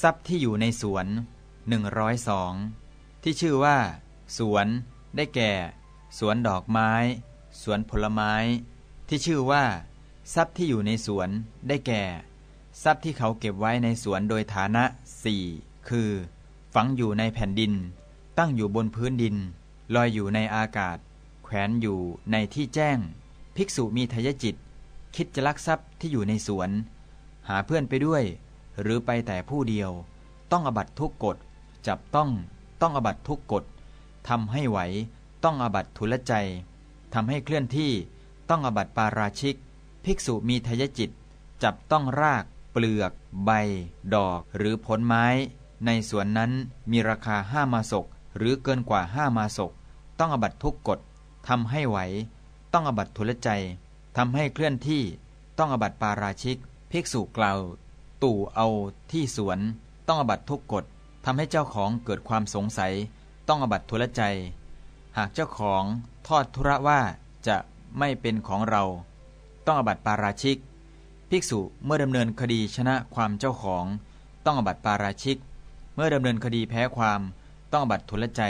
ทรัพย์ที่อยู่ในสวน 102 ที่ชื่อว่า สวน ได้แก่ สวนดอกไม้ สวนผลไม้ ที่ชื่อว่า ทรัพย์ที่อยู่ในสวน ได้แก่ ทรัพย์ที่เขาเก็บไว้ในสวนโดยฐานะสี่คือ ฝังอยู่ในแผ่นดิน ตั้งอยู่บนพื้นดิน ลอยอยู่ในอากาศ แขวนอยู่ในที่แจ้ง ภิกษุมีทายจิต คิดจะลักทรัพย์ที่อยู่ในสวน หาเพื่อนไปด้วย หรือไปแต่ผู้เดียว ต้องอบัตทุกกฎ จับต้อง ต้องอบัตทุกกฎทำให้ไหว ต้องอบัตทุลใจทำให้เคลื่อนที่ ต้องอบัตปาราชิก ภิกษุมีทายจิต จับต้องราก เปลือก ใบ ดอก หรือผลไม้ ในสวนนั้นมีราคาห้ามาศก หรือเกินกว่าห้ามาศก ต้องอบัตทุกกฎทำให้ไหว ต้องอบัตทุลใจทำให้เคลื่อนที่ ต้องอบัตปาราชิก ภิกษุกล่าว ตู่เอาที่สวน ต้องอบัตทุกกฎทำให้เจ้าของเกิดความสงสัย ต้องอบัตทุลใจ หากเจ้าของทอดทุระว่าจะไม่เป็นของเรา ต้องอบัตปาราชิก ภิกษุเมื่อดำเนินคดีชนะความเจ้าของ ต้องอบัตปาราชิก เมื่อดำเนินคดีแพ้ความ ต้องอบัตทุลใจ